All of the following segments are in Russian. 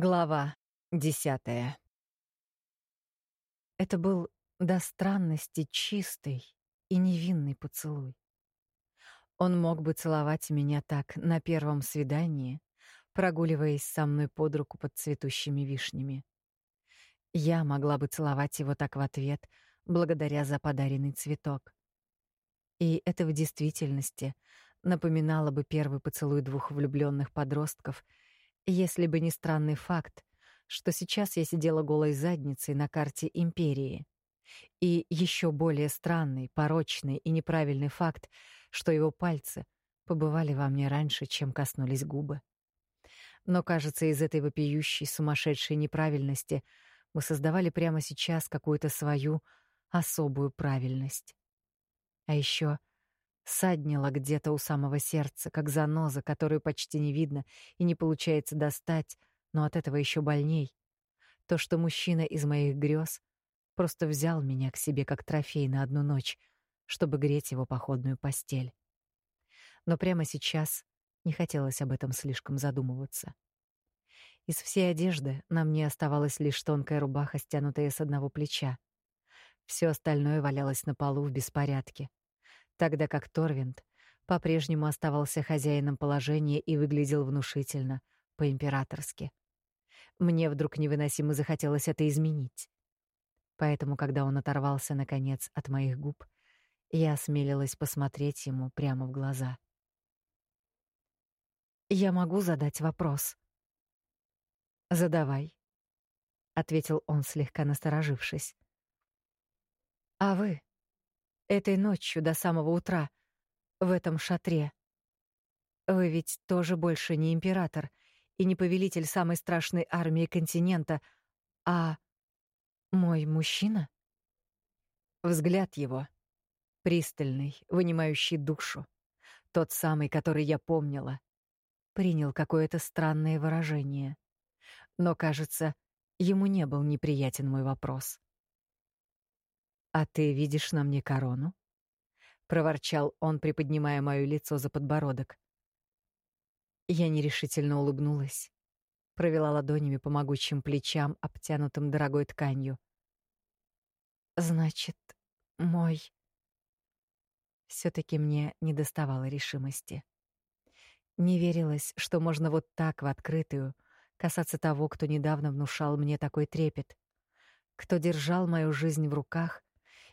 Глава десятая. Это был до странности чистый и невинный поцелуй. Он мог бы целовать меня так на первом свидании, прогуливаясь со мной под руку под цветущими вишнями. Я могла бы целовать его так в ответ, благодаря за подаренный цветок. И это в действительности напоминало бы первый поцелуй двух влюбленных подростков — если бы не странный факт, что сейчас я сидела голой задницей на карте империи. И еще более странный, порочный и неправильный факт, что его пальцы побывали во мне раньше, чем коснулись губы. Но, кажется, из этой вопиющей, сумасшедшей неправильности мы создавали прямо сейчас какую-то свою особую правильность. А еще саднила где-то у самого сердца, как заноза, которую почти не видно и не получается достать, но от этого еще больней. То, что мужчина из моих грез просто взял меня к себе как трофей на одну ночь, чтобы греть его походную постель. Но прямо сейчас не хотелось об этом слишком задумываться. Из всей одежды на мне оставалась лишь тонкая рубаха, стянутая с одного плеча. Все остальное валялось на полу в беспорядке тогда как Торвинд по-прежнему оставался хозяином положения и выглядел внушительно, по-императорски. Мне вдруг невыносимо захотелось это изменить. Поэтому, когда он оторвался наконец от моих губ, я осмелилась посмотреть ему прямо в глаза. Я могу задать вопрос. Задавай, ответил он слегка насторожившись. А вы Этой ночью до самого утра в этом шатре. Вы ведь тоже больше не император и не повелитель самой страшной армии континента, а мой мужчина? Взгляд его пристальный, вынимающий душу, тот самый, который я помнила, принял какое-то странное выражение. Но, кажется, ему не был неприятен мой вопрос. «А ты видишь на мне корону?» — проворчал он, приподнимая моё лицо за подбородок. Я нерешительно улыбнулась, провела ладонями по могучим плечам, обтянутым дорогой тканью. «Значит, мой...» все таки мне недоставало решимости. Не верилось, что можно вот так в открытую касаться того, кто недавно внушал мне такой трепет, кто держал мою жизнь в руках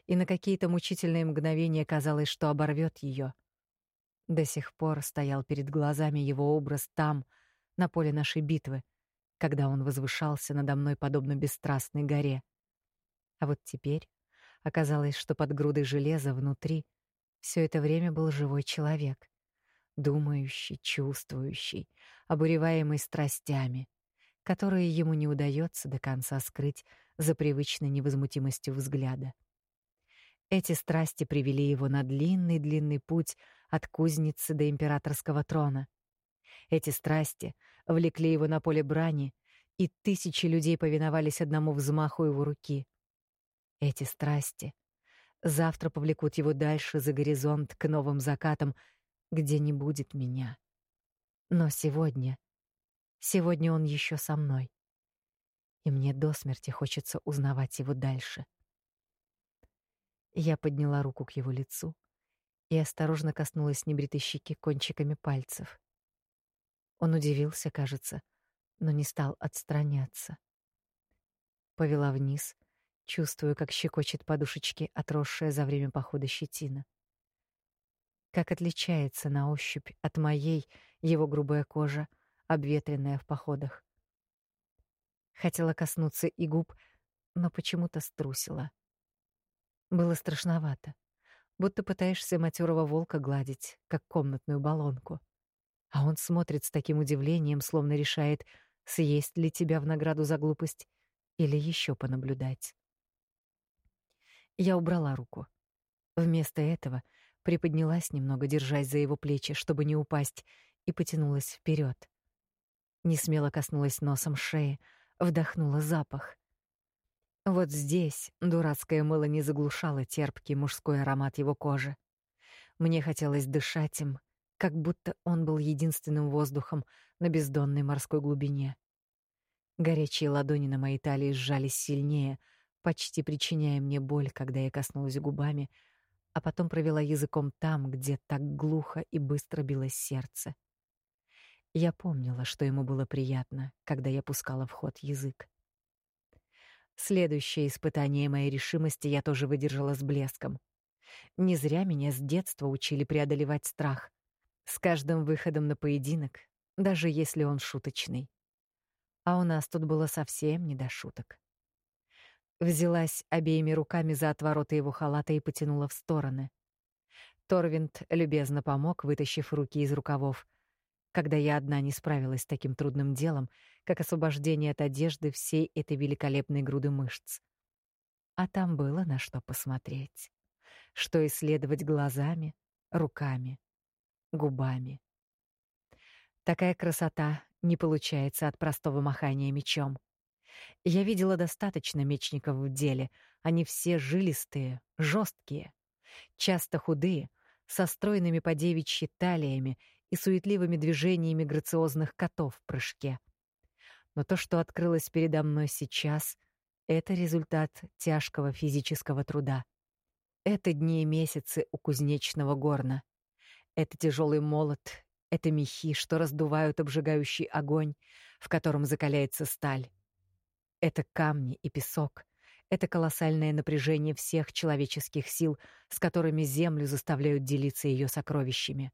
и на какие-то мучительные мгновения казалось, что оборвет ее. До сих пор стоял перед глазами его образ там, на поле нашей битвы, когда он возвышался надо мной подобно бесстрастной горе. А вот теперь оказалось, что под грудой железа внутри все это время был живой человек, думающий, чувствующий, обуреваемый страстями, которые ему не удается до конца скрыть за привычной невозмутимостью взгляда. Эти страсти привели его на длинный-длинный путь от кузницы до императорского трона. Эти страсти влекли его на поле брани, и тысячи людей повиновались одному взмаху его руки. Эти страсти завтра повлекут его дальше за горизонт к новым закатам, где не будет меня. Но сегодня, сегодня он еще со мной. И мне до смерти хочется узнавать его дальше. Я подняла руку к его лицу и осторожно коснулась небритой щеки кончиками пальцев. Он удивился, кажется, но не стал отстраняться. Повела вниз, чувствуя, как щекочет подушечки отросшая за время похода щетина. Как отличается на ощупь от моей его грубая кожа, обветренная в походах. Хотела коснуться и губ, но почему-то струсила. Было страшновато, будто пытаешься матерого волка гладить, как комнатную баллонку. А он смотрит с таким удивлением, словно решает, съесть ли тебя в награду за глупость или еще понаблюдать. Я убрала руку. Вместо этого приподнялась немного, держась за его плечи, чтобы не упасть, и потянулась вперед. Не смело коснулась носом шеи, вдохнула запах. Вот здесь дурацкое мыло не заглушало терпкий мужской аромат его кожи. Мне хотелось дышать им, как будто он был единственным воздухом на бездонной морской глубине. Горячие ладони на моей талии сжались сильнее, почти причиняя мне боль, когда я коснулась губами, а потом провела языком там, где так глухо и быстро билось сердце. Я помнила, что ему было приятно, когда я пускала в ход язык. Следующее испытание моей решимости я тоже выдержала с блеском. Не зря меня с детства учили преодолевать страх. С каждым выходом на поединок, даже если он шуточный. А у нас тут было совсем не до шуток. Взялась обеими руками за отвороты его халата и потянула в стороны. Торвинд любезно помог, вытащив руки из рукавов, когда я одна не справилась с таким трудным делом, как освобождение от одежды всей этой великолепной груды мышц. А там было на что посмотреть, что исследовать глазами, руками, губами. Такая красота не получается от простого махания мечом. Я видела достаточно мечников в деле, они все жилистые, жесткие, часто худые, со стройными по девичьи талиями и суетливыми движениями грациозных котов в прыжке. Но то, что открылось передо мной сейчас, это результат тяжкого физического труда. Это дни и месяцы у кузнечного горна. Это тяжелый молот, это мехи, что раздувают обжигающий огонь, в котором закаляется сталь. Это камни и песок. Это колоссальное напряжение всех человеческих сил, с которыми землю заставляют делиться ее сокровищами.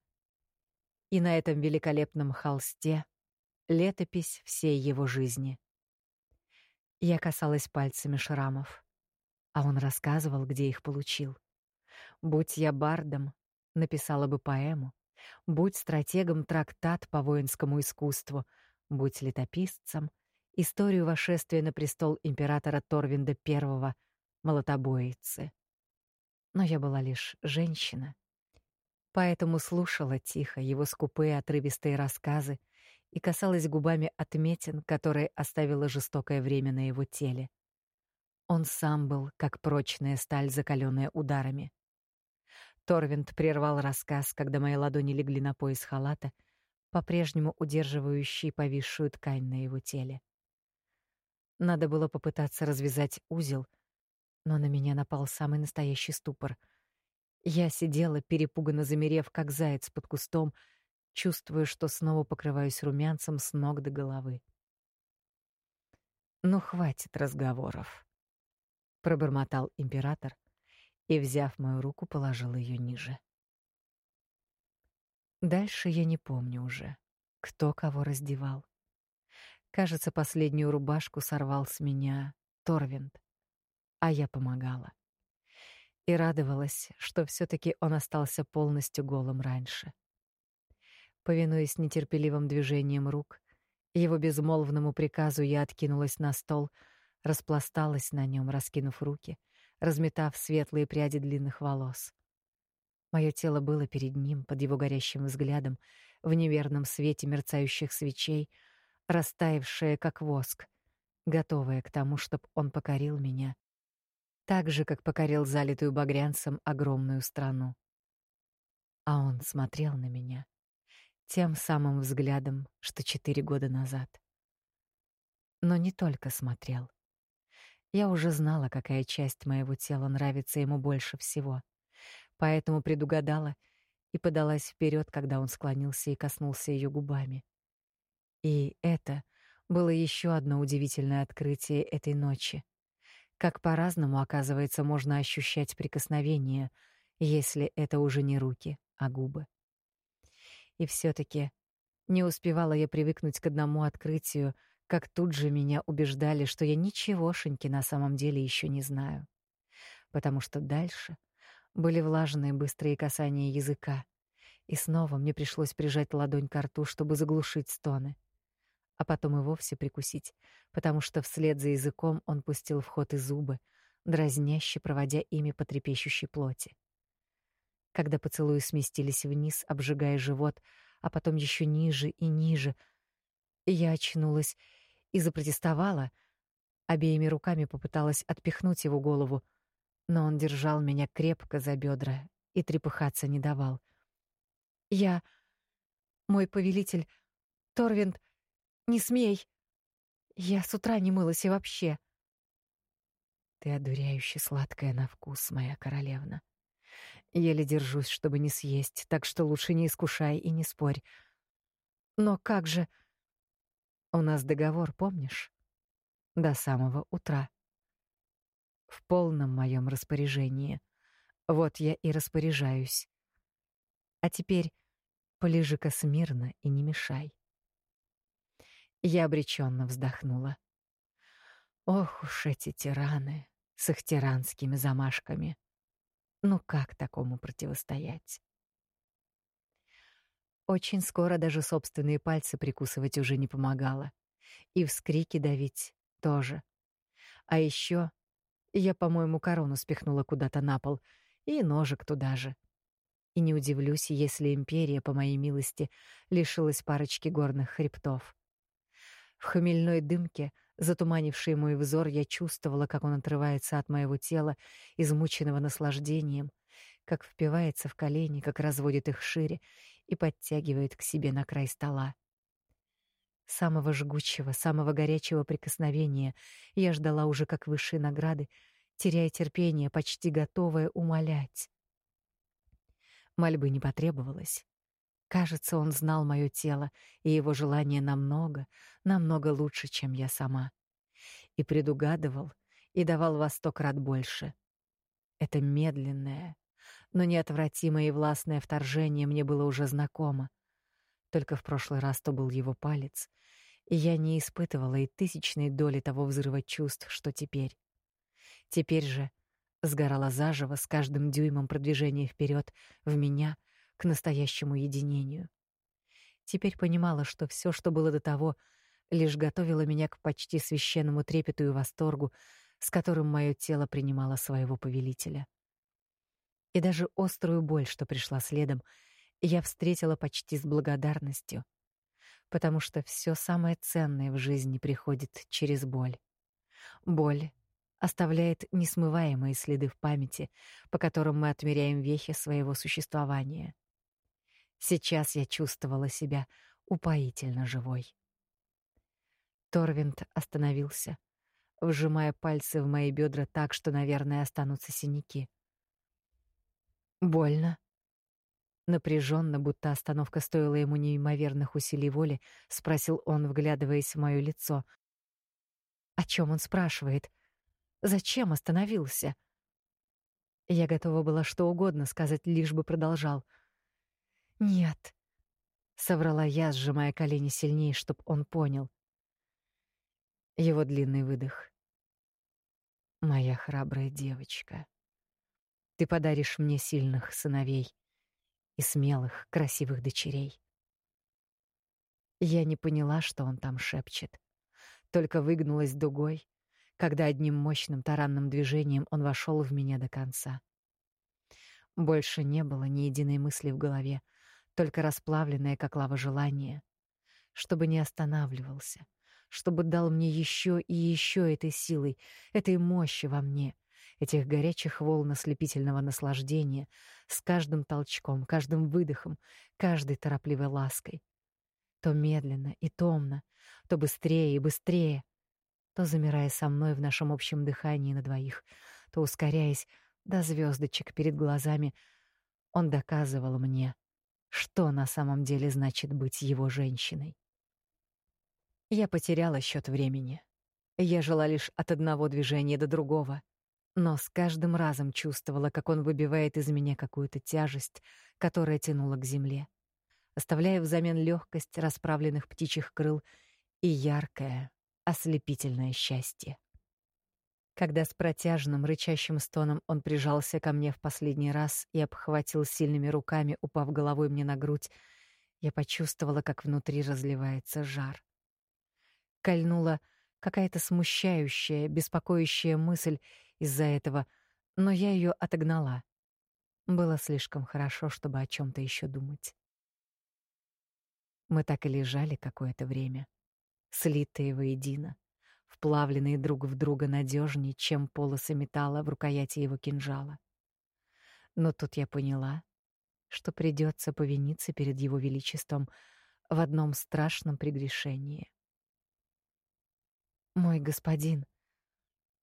И на этом великолепном холсте летопись всей его жизни. Я касалась пальцами шрамов, а он рассказывал, где их получил. Будь я бардом, написала бы поэму, будь стратегом трактат по воинскому искусству, будь летописцем, историю вошествия на престол императора Торвинда I, молотобоицы. Но я была лишь женщина, поэтому слушала тихо его скупые отрывистые рассказы и касалась губами отметин, которые оставило жестокое время на его теле. Он сам был как прочная сталь, закаленная ударами. Торвинд прервал рассказ, когда мои ладони легли на пояс халата, по-прежнему удерживающий повисшую ткань на его теле. Надо было попытаться развязать узел, но на меня напал самый настоящий ступор — я сидела, перепуганно замерев, как заяц под кустом, чувствуя, что снова покрываюсь румянцем с ног до головы. «Ну, хватит разговоров», — пробормотал император и, взяв мою руку, положил ее ниже. Дальше я не помню уже, кто кого раздевал. Кажется, последнюю рубашку сорвал с меня Торвинд, а я помогала и радовалась, что все таки он остался полностью голым раньше. Повинуясь нетерпеливым движением рук, его безмолвному приказу я откинулась на стол, распласталась на нем, раскинув руки, разметав светлые пряди длинных волос. Мое тело было перед ним, под его горящим взглядом, в неверном свете мерцающих свечей, растаявшее как воск, готовое к тому, чтобы он покорил меня так же, как покорил залитую багрянцем огромную страну. А он смотрел на меня тем самым взглядом, что четыре года назад. Но не только смотрел. Я уже знала, какая часть моего тела нравится ему больше всего, поэтому предугадала и подалась вперед, когда он склонился и коснулся ее губами. И это было еще одно удивительное открытие этой ночи. Как по-разному, оказывается, можно ощущать прикосновение, если это уже не руки, а губы. И все таки не успевала я привыкнуть к одному открытию, как тут же меня убеждали, что я ничегошеньки на самом деле еще не знаю. Потому что дальше были влажные быстрые касания языка, и снова мне пришлось прижать ладонь к рту, чтобы заглушить стоны а потом и вовсе прикусить, потому что вслед за языком он пустил в ход и зубы, дразняще проводя ими по трепещущей плоти. Когда поцелуи сместились вниз, обжигая живот, а потом еще ниже и ниже, я очнулась и запротестовала, обеими руками попыталась отпихнуть его голову, но он держал меня крепко за бедра и трепыхаться не давал. Я... Мой повелитель... Торвинд... Не смей. Я с утра не мылась и вообще. Ты одуряюще сладкая на вкус, моя королевна. Еле держусь, чтобы не съесть, так что лучше не искушай и не спорь. Но как же... У нас договор, помнишь? До самого утра. В полном моем распоряжении. Вот я и распоряжаюсь. А теперь полежи-ка смирно и не мешай. Я обреченно вздохнула. Ох уж эти тираны с их тиранскими замашками. Ну как такому противостоять? Очень скоро даже собственные пальцы прикусывать уже не помогало. И вскрики давить тоже. А еще я, по-моему, корону спихнула куда-то на пол, и ножик туда же. И не удивлюсь, если империя, по моей милости, лишилась парочки горных хребтов. В хмельной дымке, затуманившей мой взор, я чувствовала, как он отрывается от моего тела, измученного наслаждением, как впивается в колени, как разводит их шире и подтягивает к себе на край стола. Самого жгучего, самого горячего прикосновения я ждала уже как высшей награды, теряя терпение, почти готовая умолять. Мольбы не потребовалось. Кажется, он знал моё тело и его желание намного, намного лучше, чем я сама. И предугадывал, и давал во сто крат больше. Это медленное, но неотвратимое и властное вторжение мне было уже знакомо. Только в прошлый раз то был его палец, и я не испытывала и тысячной доли того взрыва чувств, что теперь. Теперь же сгорала заживо с каждым дюймом продвижения вперед в меня — к настоящему единению. Теперь понимала, что все, что было до того, лишь готовило меня к почти священному трепету и восторгу, с которым мое тело принимало своего повелителя. И даже острую боль, что пришла следом, я встретила почти с благодарностью, потому что все самое ценное в жизни приходит через боль. Боль оставляет несмываемые следы в памяти, по которым мы отмеряем вехи своего существования. Сейчас я чувствовала себя упоительно живой. Торвинд остановился, вжимая пальцы в мои бедра так, что, наверное, останутся синяки. Больно. Напряженно, будто остановка стоила ему неимоверных усилий воли, спросил он, вглядываясь в моё лицо. О чем он спрашивает? Зачем остановился? Я готова была что угодно сказать, лишь бы продолжал — «Нет», — соврала я, сжимая колени сильнее, чтоб он понял. Его длинный выдох. «Моя храбрая девочка, ты подаришь мне сильных сыновей и смелых, красивых дочерей». Я не поняла, что он там шепчет, только выгнулась дугой, когда одним мощным таранным движением он вошел в меня до конца. Больше не было ни единой мысли в голове, только расплавленное, как лава, желание, чтобы не останавливался, чтобы дал мне еще и еще этой силой, этой мощи во мне, этих горячих волн ослепительного наслаждения с каждым толчком, каждым выдохом, каждой торопливой лаской. То медленно и томно, то быстрее и быстрее, то замирая со мной в нашем общем дыхании на двоих, то ускоряясь до звездочек перед глазами, он доказывал мне, что на самом деле значит быть его женщиной. Я потеряла счет времени. Я жила лишь от одного движения до другого, но с каждым разом чувствовала, как он выбивает из меня какую-то тяжесть, которая тянула к земле, оставляя взамен легкость расправленных птичьих крыл и яркое, ослепительное счастье. Когда с протяжным рычащим стоном он прижался ко мне в последний раз и обхватил сильными руками, упав головой мне на грудь, я почувствовала, как внутри разливается жар. Кольнула какая-то смущающая, беспокоящая мысль из-за этого, но я ее отогнала. Было слишком хорошо, чтобы о чем то еще думать. Мы так и лежали какое-то время, слитые воедино вплавленные друг в друга надежнее, чем полосы металла в рукояти его кинжала. Но тут я поняла, что придется повиниться перед его величеством в одном страшном прегрешении. Мой господин,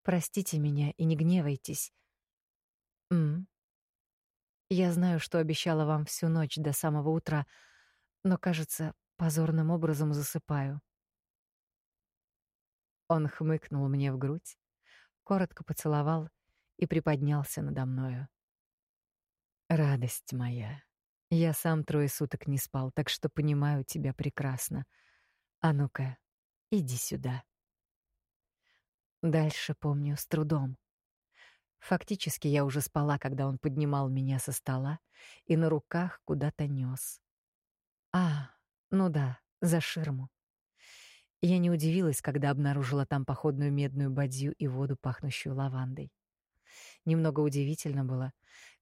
простите меня и не гневайтесь. М. Я знаю, что обещала вам всю ночь до самого утра, но, кажется, позорным образом засыпаю. Он хмыкнул мне в грудь, коротко поцеловал и приподнялся надо мною. Радость моя. Я сам трое суток не спал, так что понимаю тебя прекрасно. А ну-ка, иди сюда. Дальше помню с трудом. Фактически я уже спала, когда он поднимал меня со стола и на руках куда-то нёс. А, ну да, за ширму. Я не удивилась, когда обнаружила там походную медную бадью и воду, пахнущую лавандой. Немного удивительно было,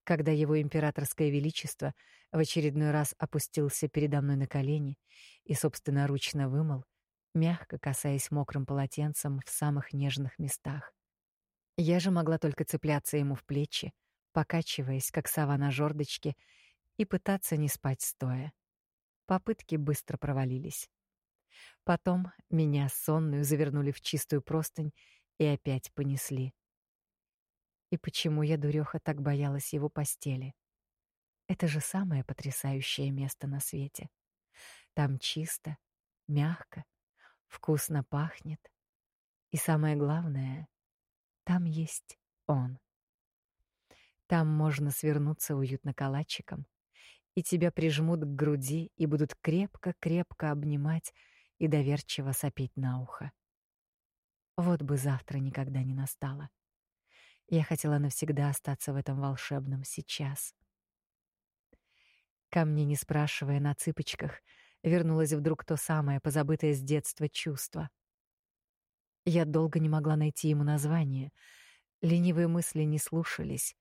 когда его императорское величество в очередной раз опустился передо мной на колени и собственноручно вымыл, мягко касаясь мокрым полотенцем в самых нежных местах. Я же могла только цепляться ему в плечи, покачиваясь, как сова на жердочке, и пытаться не спать стоя. Попытки быстро провалились. Потом меня сонную завернули в чистую простынь и опять понесли. И почему я, дуреха, так боялась его постели? Это же самое потрясающее место на свете. Там чисто, мягко, вкусно пахнет. И самое главное, там есть он. Там можно свернуться уютно калачиком, и тебя прижмут к груди и будут крепко-крепко обнимать и доверчиво сопеть на ухо. Вот бы завтра никогда не настало. Я хотела навсегда остаться в этом волшебном сейчас. Ко мне, не спрашивая на цыпочках, вернулось вдруг то самое позабытое с детства чувство. Я долго не могла найти ему название. Ленивые мысли не слушались.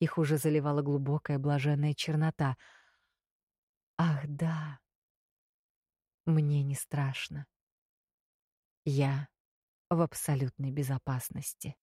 Их уже заливала глубокая блаженная чернота — Ах, да. Мне не страшно. Я в абсолютной безопасности.